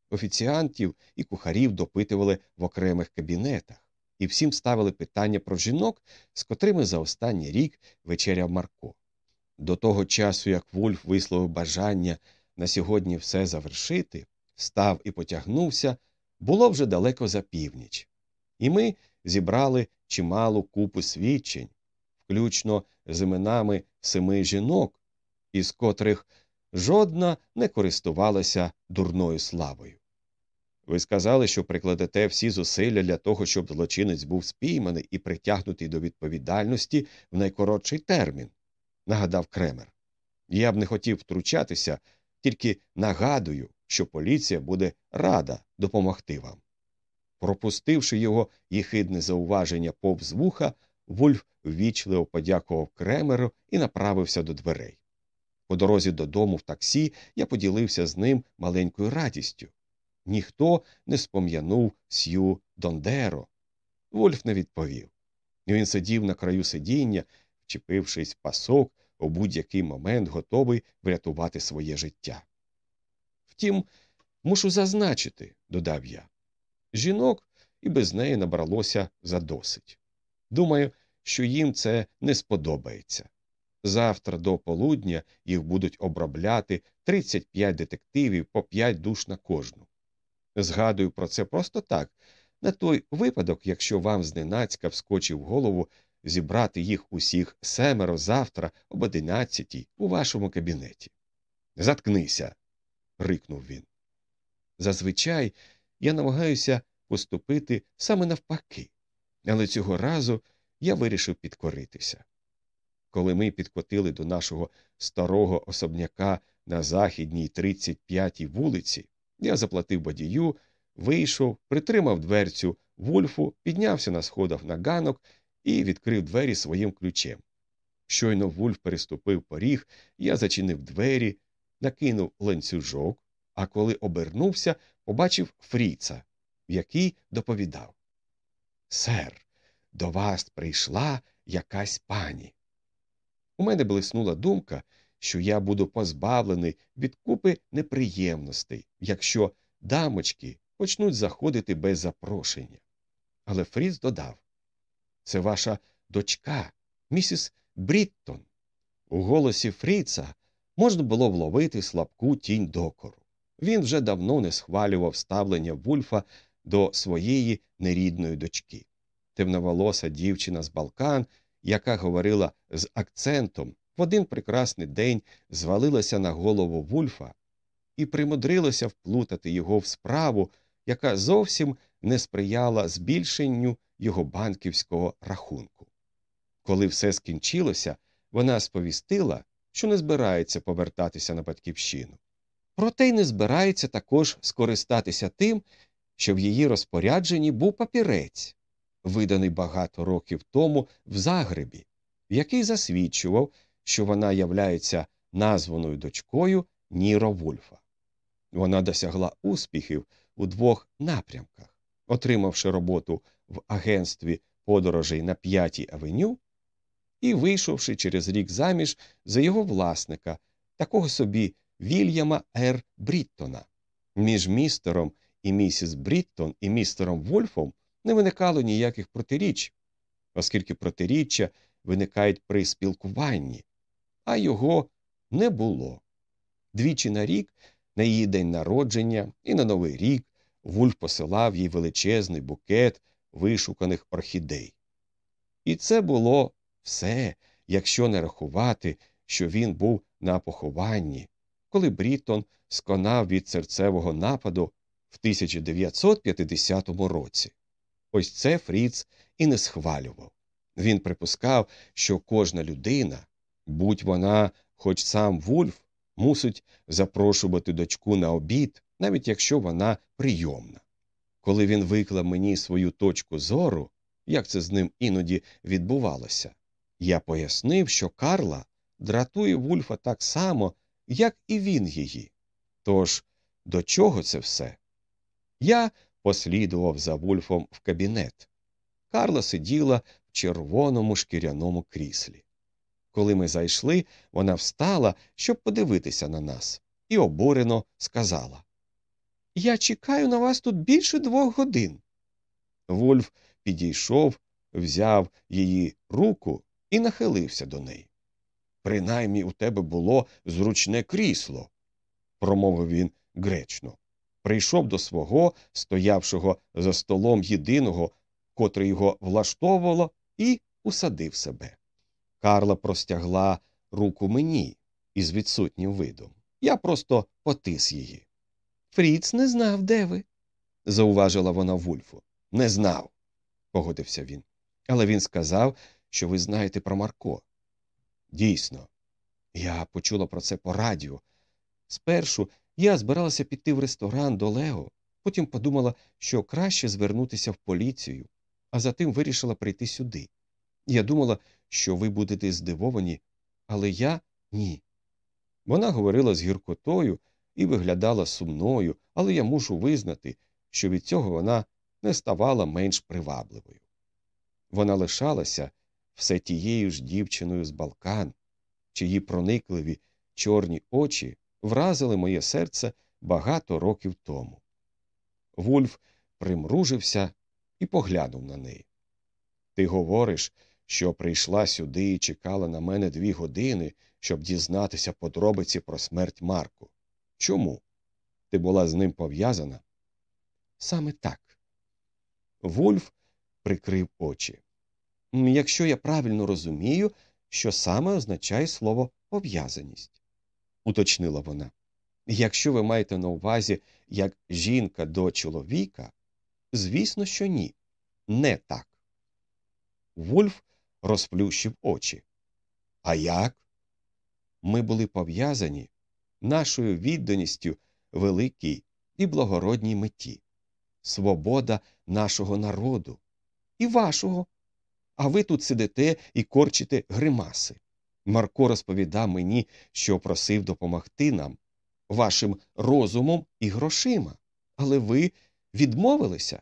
Офіціантів і кухарів допитували в окремих кабінетах, і всім ставили питання про жінок, з котрими за останній рік вечеряв Марко. До того часу, як Вульф висловив бажання на сьогодні все завершити, встав і потягнувся, було вже далеко за північ, і ми зібрали чималу купу свідчень, включно з іменами семи жінок, із котрих жодна не користувалася дурною славою. Ви сказали, що прикладете всі зусилля для того, щоб злочинець був спійманий і притягнутий до відповідальності в найкоротший термін, нагадав Кремер. Я б не хотів втручатися, тільки нагадую, що поліція буде рада допомогти вам. Пропустивши його їхидне зауваження повз вуха, Вульф ввічливо подякував Кремеру і направився до дверей. По дорозі додому в таксі я поділився з ним маленькою радістю. Ніхто не спом'янув Сью Дондеро. Вольф не відповів. Він сидів на краю сидіння, вчепившись пасок, у будь-який момент готовий врятувати своє життя. Втім, мушу зазначити, додав я. Жінок і без неї набралося задосить. Думаю, що їм це не сподобається. Завтра до полудня їх будуть обробляти 35 детективів по 5 душ на кожну. Згадую про це просто так, на той випадок, якщо вам зненацька вскочив в голову зібрати їх усіх семеро завтра об одинадцятій у вашому кабінеті. Заткнися. рикнув він. Зазвичай я намагаюся поступити саме навпаки, але цього разу я вирішив підкоритися. Коли ми підкотили до нашого старого особняка на західній 35-й вулиці, я заплатив водію, вийшов, притримав дверцю вульфу, піднявся на сходах на ганок і відкрив двері своїм ключем. Щойно Вульф переступив поріг, я зачинив двері, накинув ланцюжок, а коли обернувся, побачив Фріца, який доповідав Сер, до вас прийшла якась пані. У мене блиснула думка, що я буду позбавлений від купи неприємностей, якщо дамочки почнуть заходити без запрошення. Але Фріц додав це ваша дочка, місіс Бріттон. У голосі Фріца можна було вловити слабку тінь докору. Він вже давно не схвалював ставлення Вульфа до своєї нерідної дочки. Темноволоса дівчина з Балкан, яка говорила з акцентом, в один прекрасний день звалилася на голову Вульфа і примудрилася вплутати його в справу, яка зовсім не сприяла збільшенню його банківського рахунку. Коли все скінчилося, вона сповістила, що не збирається повертатися на батьківщину. Проте й не збирається також скористатися тим, що в її розпорядженні був папірець, виданий багато років тому в Загребі, який засвідчував, що вона являється названою дочкою Ніро Вульфа. Вона досягла успіхів у двох напрямках, отримавши роботу в агентстві подорожей на П'ятій авеню і вийшовши через рік заміж за його власника, такого собі Вільяма Р. Бріттона. Між містером і місіс Бріттон і містером Вольфом не виникало ніяких протиріч, оскільки протиріччя виникають при спілкуванні, а його не було. Двічі на рік, на її день народження і на Новий рік, Вульф посилав їй величезний букет вишуканих орхідей. І це було все, якщо не рахувати, що він був на похованні, коли Бріттон сконав від серцевого нападу в 1950 році. Ось це Фріц і не схвалював. Він припускав, що кожна людина, будь вона, хоч сам Вульф, мусить запрошувати дочку на обід, навіть якщо вона прийомна. Коли він виклав мені свою точку зору, як це з ним іноді відбувалося, я пояснив, що Карла дратує Вульфа так само, як і він її. Тож до чого це все? Я послідував за Вульфом в кабінет. Карла сиділа в червоному шкіряному кріслі. Коли ми зайшли, вона встала, щоб подивитися на нас, і обурено сказала Я чекаю на вас тут більше двох годин. Вульф підійшов, взяв її руку і нахилився до неї. Принаймні у тебе було зручне крісло, промовив він гречно. Прийшов до свого, стоявшого за столом єдиного, котре його влаштовувало, і усадив себе. Карла простягла руку мені із відсутнім видом. Я просто потис її. Фріц не знав, де ви, зауважила вона Вульфу. Не знав, погодився він. Але він сказав, що ви знаєте про Марко. Дійсно, я почула про це по радіо. Спершу я збиралася піти в ресторан до Лео, потім подумала, що краще звернутися в поліцію, а затим вирішила прийти сюди. Я думала, що ви будете здивовані, але я ні. Вона говорила з гіркотою і виглядала сумною, але я мушу визнати, що від цього вона не ставала менш привабливою. Вона лишалася все тією ж дівчиною з Балкан, чиї проникливі чорні очі вразили моє серце багато років тому. Вульф примружився і поглянув на неї. Ти говориш, що прийшла сюди і чекала на мене дві години, щоб дізнатися подробиці про смерть Марку. Чому? Ти була з ним пов'язана? Саме так. Вульф прикрив очі. Якщо я правильно розумію, що саме означає слово пов'язаність, уточнила вона. Якщо ви маєте на увазі як жінка до чоловіка, звісно, що ні, не так. Вульф розплющив очі. А як? Ми були пов'язані нашою відданістю великій і благородній меті, свобода нашого народу і вашого. А ви тут сидите і корчите гримаси. Марко розповідав мені, що просив допомогти нам, вашим розумом і грошима. Але ви відмовилися.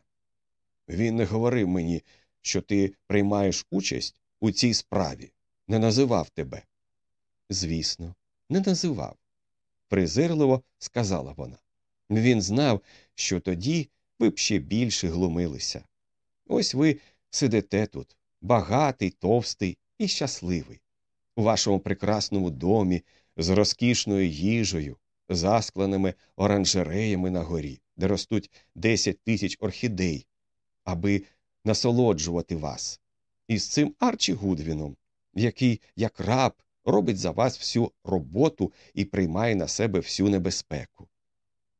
Він не говорив мені, що ти приймаєш участь у цій справі, не називав тебе. Звісно, не називав. Презирливо сказала вона. Він знав, що тоді ви б ще більше глумилися. Ось ви сидите тут, багатий, товстий і щасливий, у вашому прекрасному домі з розкішною їжею, заскленими оранжереями на горі, де ростуть 10 тисяч орхідей, аби насолоджувати вас. І з цим Арчі Гудвіном, який, як раб, робить за вас всю роботу і приймає на себе всю небезпеку.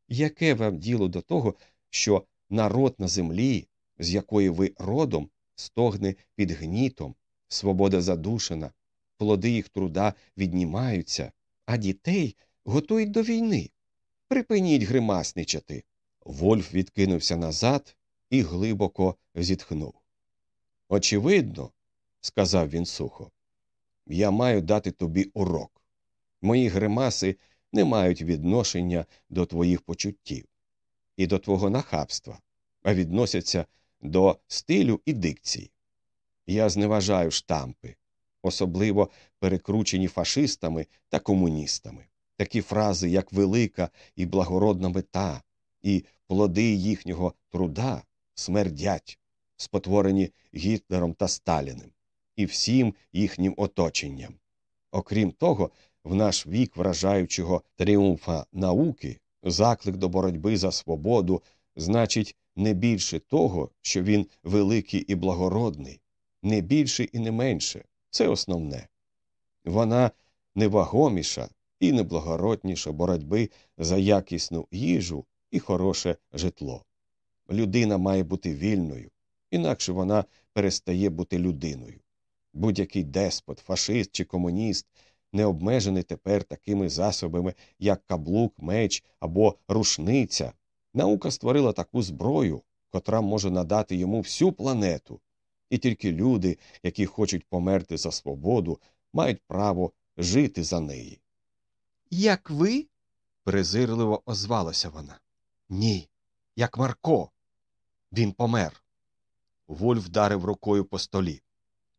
Яке вам діло до того, що народ на землі, з якої ви родом, стогне під гнітом, свобода задушена, плоди їх труда віднімаються, а дітей готують до війни. Припиніть гримасничати. Вольф відкинувся назад і глибоко зітхнув. Очевидно, сказав він сухо, я маю дати тобі урок. Мої гримаси не мають відношення до твоїх почуттів і до твого нахабства, а відносяться до стилю і дикції. Я зневажаю штампи, особливо перекручені фашистами та комуністами. Такі фрази, як велика і благородна мета, і плоди їхнього труда смердять, спотворені Гітлером та Сталіним, і всім їхнім оточенням. Окрім того, в наш вік вражаючого тріумфа науки заклик до боротьби за свободу значить не більше того, що він великий і благородний, не більше і не менше це основне. Вона невагоміша і неблагородніша боротьби за якісну їжу і хороше житло. Людина має бути вільною, інакше вона перестає бути людиною. Будь-який деспот, фашист чи комуніст не обмежений тепер такими засобами, як каблук, меч або рушниця. Наука створила таку зброю, котра може надати йому всю планету, і тільки люди, які хочуть померти за свободу, мають право жити за неї. Як ви? презирливо озвалася вона. Ні, як Марко. Він помер. Вольф вдарив рукою по столі.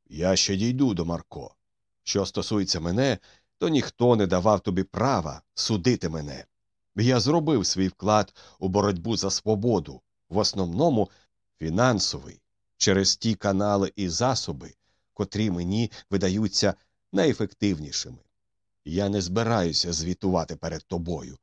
Я ще дійду до Марко. Що стосується мене, то ніхто не давав тобі права судити мене. Я зробив свій вклад у боротьбу за свободу, в основному фінансовий, через ті канали і засоби, котрі мені видаються найефективнішими. Я не збираюся звітувати перед тобою.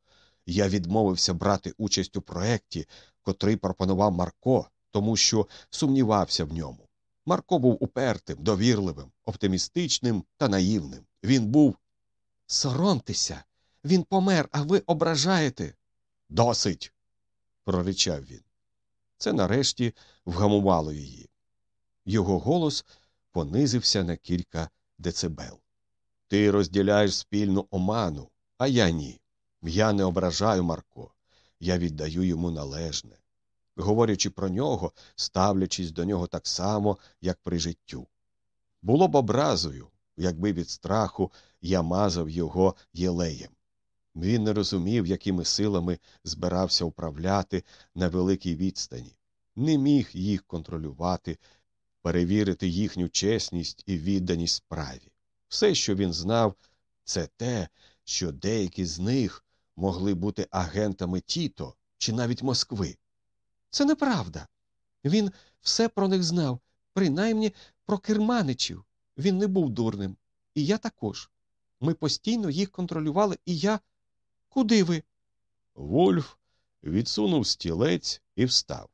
Я відмовився брати участь у проєкті, котрий пропонував Марко, тому що сумнівався в ньому. Марко був упертим, довірливим, оптимістичним та наївним. Він був соромтеся, він помер, а ви ображаєте. Досить. проричав він. Це нарешті вгамувало її. Його голос понизився на кілька децибел. Ти розділяєш спільну оману, а я ні. Я не ображаю Марко, я віддаю йому належне, говорячи про нього, ставлячись до нього так само, як при життю. Було б образою, якби від страху я мазав його єлеєм. Він не розумів, якими силами збирався управляти на великій відстані, не міг їх контролювати, перевірити їхню чесність і відданість справі. Все, що він знав, це те, що деякі з них могли бути агентами Тіто чи навіть Москви. Це неправда. Він все про них знав, принаймні про керманичів. Він не був дурним. І я також. Ми постійно їх контролювали, і я. Куди ви? Вольф відсунув стілець і встав.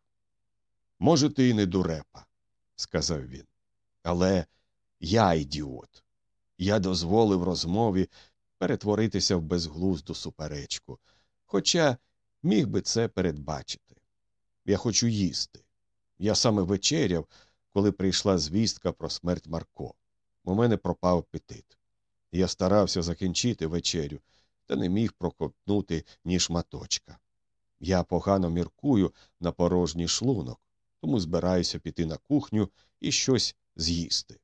Може, ти й не дурепа, сказав він. Але я ідіот. Я дозволив розмові перетворитися в безглузду суперечку, хоча міг би це передбачити. Я хочу їсти. Я саме вечеряв, коли прийшла звістка про смерть Марко. У мене пропав апетит. Я старався закінчити вечерю, та не міг прокопнути ні шматочка. Я погано міркую на порожній шлунок, тому збираюся піти на кухню і щось з'їсти.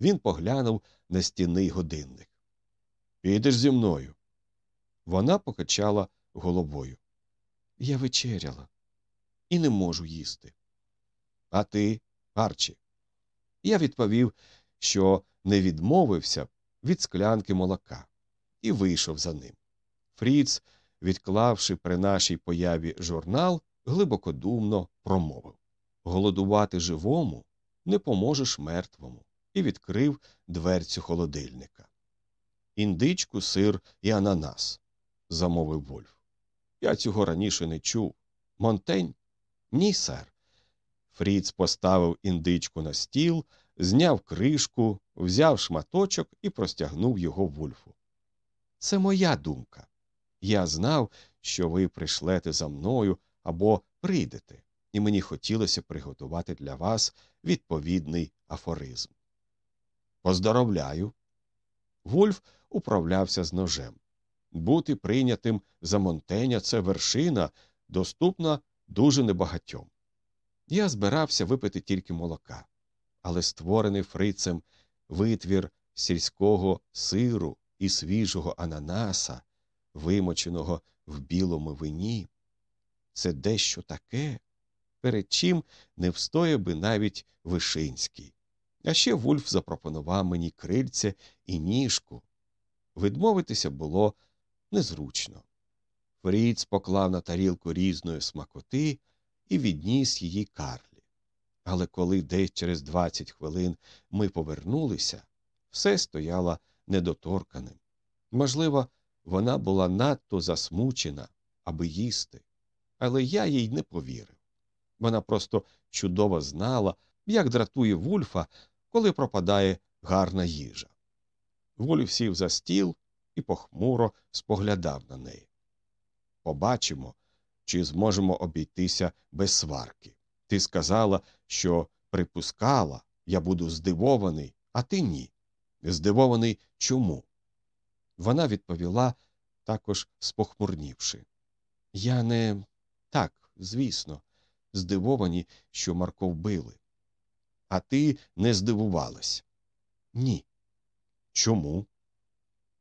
Він поглянув на стінний годинник. Підеш зі мною. Вона покачала головою. Я вечеряла і не можу їсти. А ти, Арчі? Я відповів, що не відмовився від склянки молока, і вийшов за ним. Фріц, відклавши при нашій появі журнал, глибокодумно промовив Голодувати живому не поможеш мертвому, і відкрив дверцю холодильника. Індичку, сир і ананас. замовив Вольф. Я цього раніше не чув. Монтень? Ні, сер. Фріц поставив індичку на стіл, зняв кришку, взяв шматочок і простягнув його Вульфу. Це моя думка. Я знав, що ви прийшлете за мною або прийдете, і мені хотілося приготувати для вас відповідний афоризм. Поздоровляю. Вульф управлявся з ножем. Бути прийнятим за Монтеня це вершина, доступна дуже небагатьом. Я збирався випити тільки молока, але створений фрицем витвір сільського сиру і свіжого ананаса, вимоченого в білому вині, це дещо таке, перед чим не встояв би навіть Вишинський. А ще Вульф запропонував мені крильце і ніжку. Відмовитися було незручно. Фріц поклав на тарілку різної смакоти і відніс її Карлі. Але коли десь через двадцять хвилин ми повернулися, все стояло недоторканим. Можливо, вона була надто засмучена, аби їсти, але я їй не повірив. Вона просто чудово знала, як дратує Вульфа, коли пропадає гарна їжа. Вульф сів за стіл і похмуро споглядав на неї. Побачимо, чи зможемо обійтися без сварки. Ти сказала, що припускала, я буду здивований, а ти ні. Здивований чому? Вона відповіла, також спохмурнівши. Я не так, звісно, здивовані, що Марко вбили. А ти не здивувалась? Ні. Чому?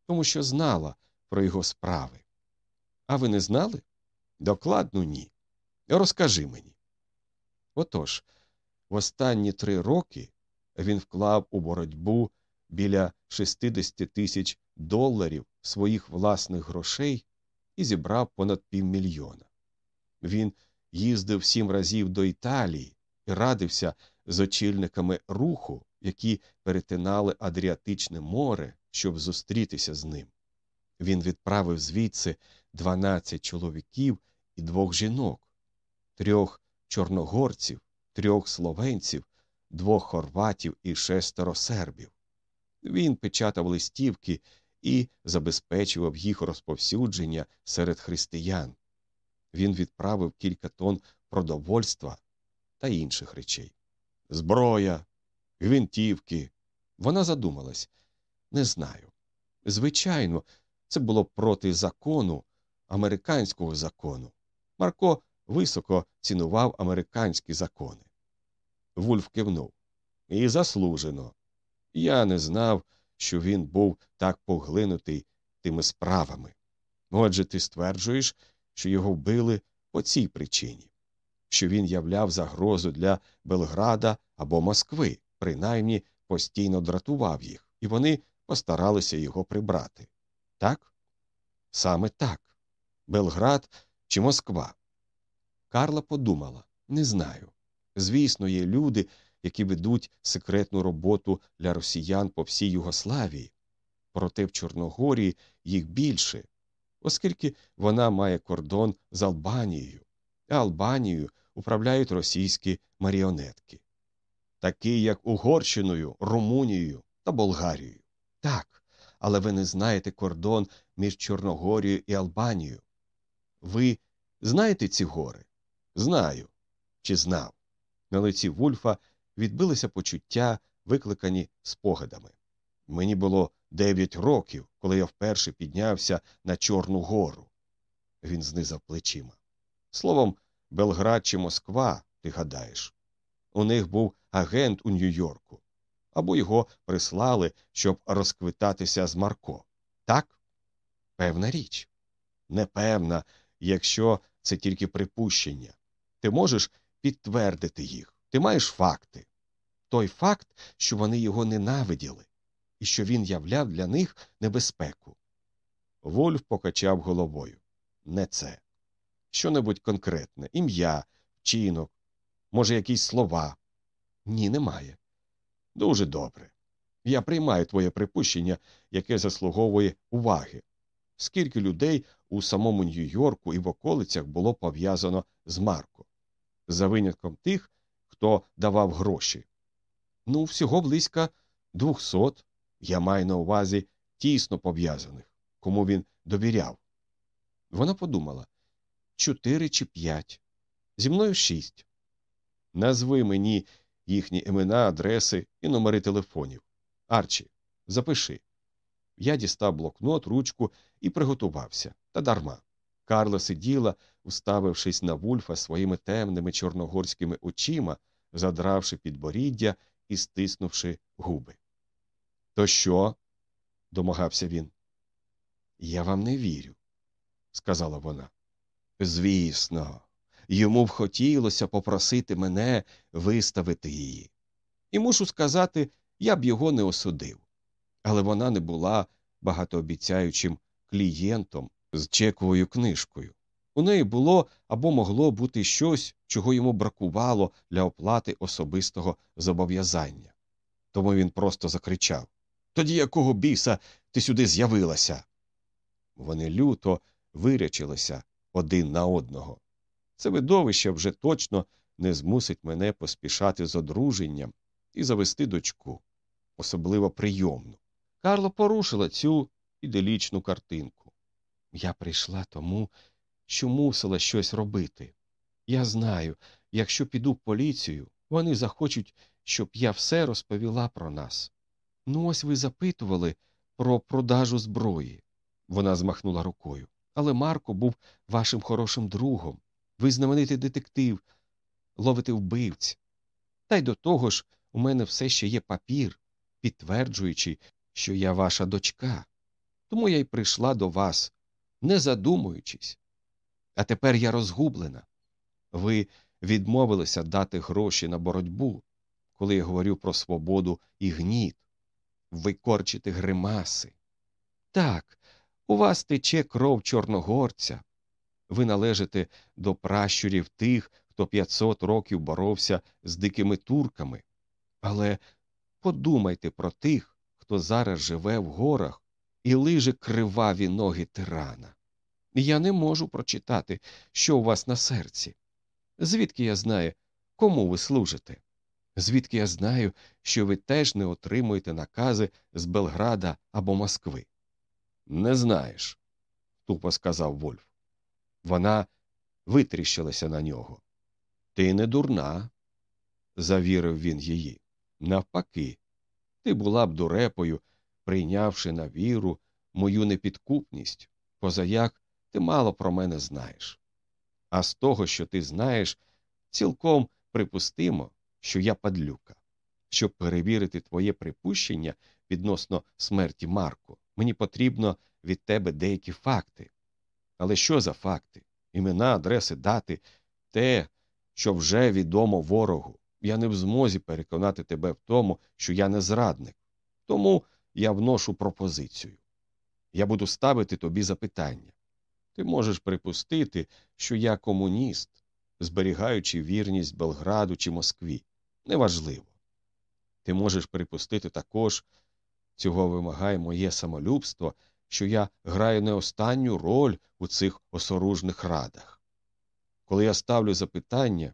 Тому що знала про його справи. А ви не знали? Докладно ні. Розкажи мені. Отож, в останні три роки він вклав у боротьбу біля 60 тисяч доларів своїх власних грошей і зібрав понад півмільйона. Він їздив сім разів до Італії і радився з очільниками руху, які перетинали Адріатичне море, щоб зустрітися з ним. Він відправив звідси 12 чоловіків і двох жінок, трьох чорногорців, трьох словенців, двох хорватів і шестеро сербів. Він печатав листівки і забезпечував їх розповсюдження серед християн. Він відправив кілька тонн продовольства та інших речей. Зброя, гвинтівки. Вона задумалась не знаю. Звичайно, це було проти закону, американського закону. Марко високо цінував американські закони. Вульф кивнув. І заслужено. Я не знав, що він був так поглинутий тими справами. Отже, ти стверджуєш, що його вбили по цій причині, що він являв загрозу для Белграда або Москви, принаймні постійно дратував їх, і вони постаралися його прибрати. Так? Саме так. Белград чи Москва. Карла подумала не знаю. Звісно, є люди, які ведуть секретну роботу для росіян по всій Югославії, проте в Чорногорії їх більше, оскільки вона має кордон з Албанією, а Албанією управляють російські маріонетки, такі як Угорщиною, Румунією та Болгарією. Так, але ви не знаєте кордон між Чорногорією і Албанією. Ви знаєте ці гори? Знаю. Чи знав? На лиці Вульфа відбилися почуття, викликані спогадами. Мені було дев'ять років, коли я вперше піднявся на Чорну гору. Він знизав плечима. Словом, Белград чи Москва, ти гадаєш. У них був агент у Нью-Йорку, або його прислали, щоб розквитатися з Марко. Так? Певна річ. Непевна, якщо це тільки припущення. Ти можеш підтвердити їх. Ти маєш факти. Той факт, що вони його ненавиділи, і що він являв для них небезпеку. Вольф покачав головою. Не це. Що-небудь конкретне ім'я, вчинок, може, якісь слова. Ні, немає. Дуже добре. Я приймаю твоє припущення, яке заслуговує уваги. скільки людей у самому Нью-Йорку і в околицях було пов'язано з Марко, за винятком тих, хто давав гроші. Ну, всього близько двохсот, я маю на увазі тісно пов'язаних, кому він довіряв. Вона подумала чотири чи п'ять, зі мною шість. Назви мені їхні імена, адреси і номери телефонів. Арчі, запиши. Я дістав блокнот, ручку і приготувався, та дарма. Карла сиділа, уставившись на вульфа своїми темними чорногорськими очима, задравши підборіддя і стиснувши губи. То що? домагався він. Я вам не вірю, сказала вона. Звісно, йому б хотілося попросити мене виставити її. І мушу сказати, я б його не осудив. Але вона не була багатообіцяючим клієнтом з чековою книжкою. У неї було або могло бути щось, чого йому бракувало для оплати особистого зобов'язання. Тому він просто закричав Тоді якого біса ти сюди з'явилася? Вони люто вирячилися один на одного. Це видовище вже точно не змусить мене поспішати з одруженням і завести дочку, особливо прийомну. Карло порушила цю іделічну картинку. Я прийшла тому, що мусила щось робити. Я знаю, якщо піду в поліцію, вони захочуть, щоб я все розповіла про нас. Ну, ось ви запитували про продажу зброї. Вона змахнула рукою. Але Марко був вашим хорошим другом. Ви знаменитий детектив, ловите вбивць. Та й до того ж, у мене все ще є папір, підтверджуючи, що я ваша дочка. Тому я й прийшла до вас, не задумуючись. А тепер я розгублена. Ви відмовилися дати гроші на боротьбу, коли я говорю про свободу і гніт, ви корчите гримаси. Так, у вас тече кров чорногорця. Ви належите до пращурів тих, хто 500 років боровся з дикими турками. Але подумайте про тих, хто зараз живе в горах і лиже криваві ноги тирана. Я не можу прочитати, що у вас на серці. Звідки я знаю, кому ви служите? Звідки я знаю, що ви теж не отримуєте накази з Белграда або Москви? Не знаєш, тупо сказав Вольф. Вона витріщилася на нього. Ти не дурна, завірив він її. Навпаки, ти була б дурепою, прийнявши на віру мою непідкупність, позаяк ти мало про мене знаєш. А з того, що ти знаєш, цілком припустимо, що я падлюка. Щоб перевірити твоє припущення відносно смерті Марко, мені потрібно від тебе деякі факти. Але що за факти? Імена, адреси, дати, те, що вже відомо ворогу. Я не в змозі переконати тебе в тому, що я не зрадник. Тому я вношу пропозицію. Я буду ставити тобі запитання. Ти можеш припустити, що я комуніст, зберігаючи вірність Белграду чи Москві. Неважливо. Ти можеш припустити також, цього вимагає моє самолюбство, що я граю не останню роль у цих осоружних радах. Коли я ставлю запитання,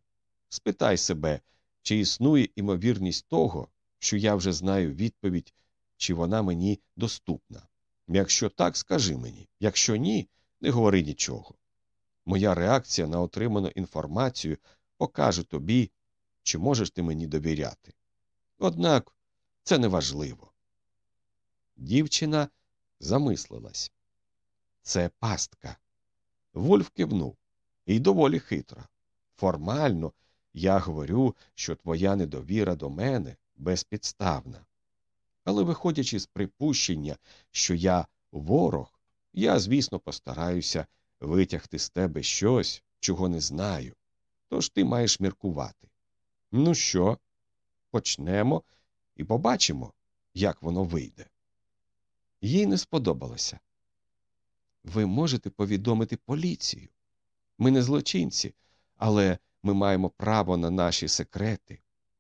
спитай себе, чи існує імовірність того, що я вже знаю відповідь, чи вона мені доступна. Якщо так, скажи мені, якщо ні, не говори нічого. Моя реакція на отриману інформацію покаже тобі, чи можеш ти мені довіряти. Однак це не важливо. Дівчина замислилась. Це пастка. Вольф кивнув і доволі хитра. Формально я говорю, що твоя недовіра до мене безпідставна. Але, виходячи з припущення, що я ворог, я, звісно, постараюся витягти з тебе щось, чого не знаю. Тож ти маєш міркувати. Ну що, почнемо і побачимо, як воно вийде. Їй не сподобалося. Ви можете повідомити поліцію. Ми не злочинці, але ми маємо право на наші секрети,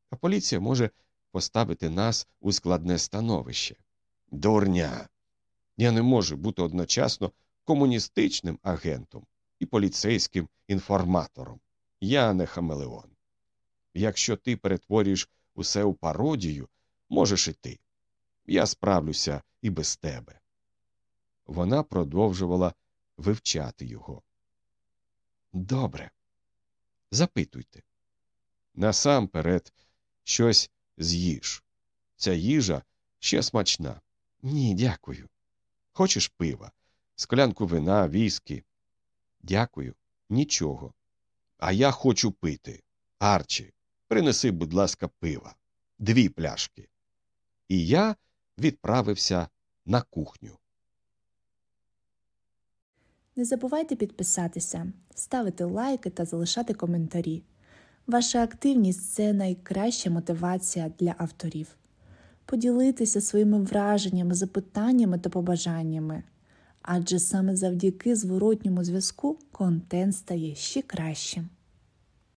а поліція може поставити нас у складне становище. Дурня. Я не можу бути одночасно комуністичним агентом і поліцейським інформатором. Я не хамелеон. Якщо ти перетворюєш усе у пародію, можеш і ти. Я справлюся і без тебе. Вона продовжувала вивчати його. Добре. Запитуйте. Насамперед, щось з'їж. Ця їжа ще смачна. Ні, дякую. Хочеш пива, склянку вина, віскі? Дякую, нічого. А я хочу пити. Арчі, принеси, будь ласка, пива, дві пляшки. І я відправився на кухню. Не забувайте підписатися, ставити лайки та залишати коментарі. Ваша активність це найкраща мотивація для авторів. Поділитися своїми враженнями, запитаннями та побажаннями. Адже саме завдяки зворотньому зв'язку контент стає ще кращим.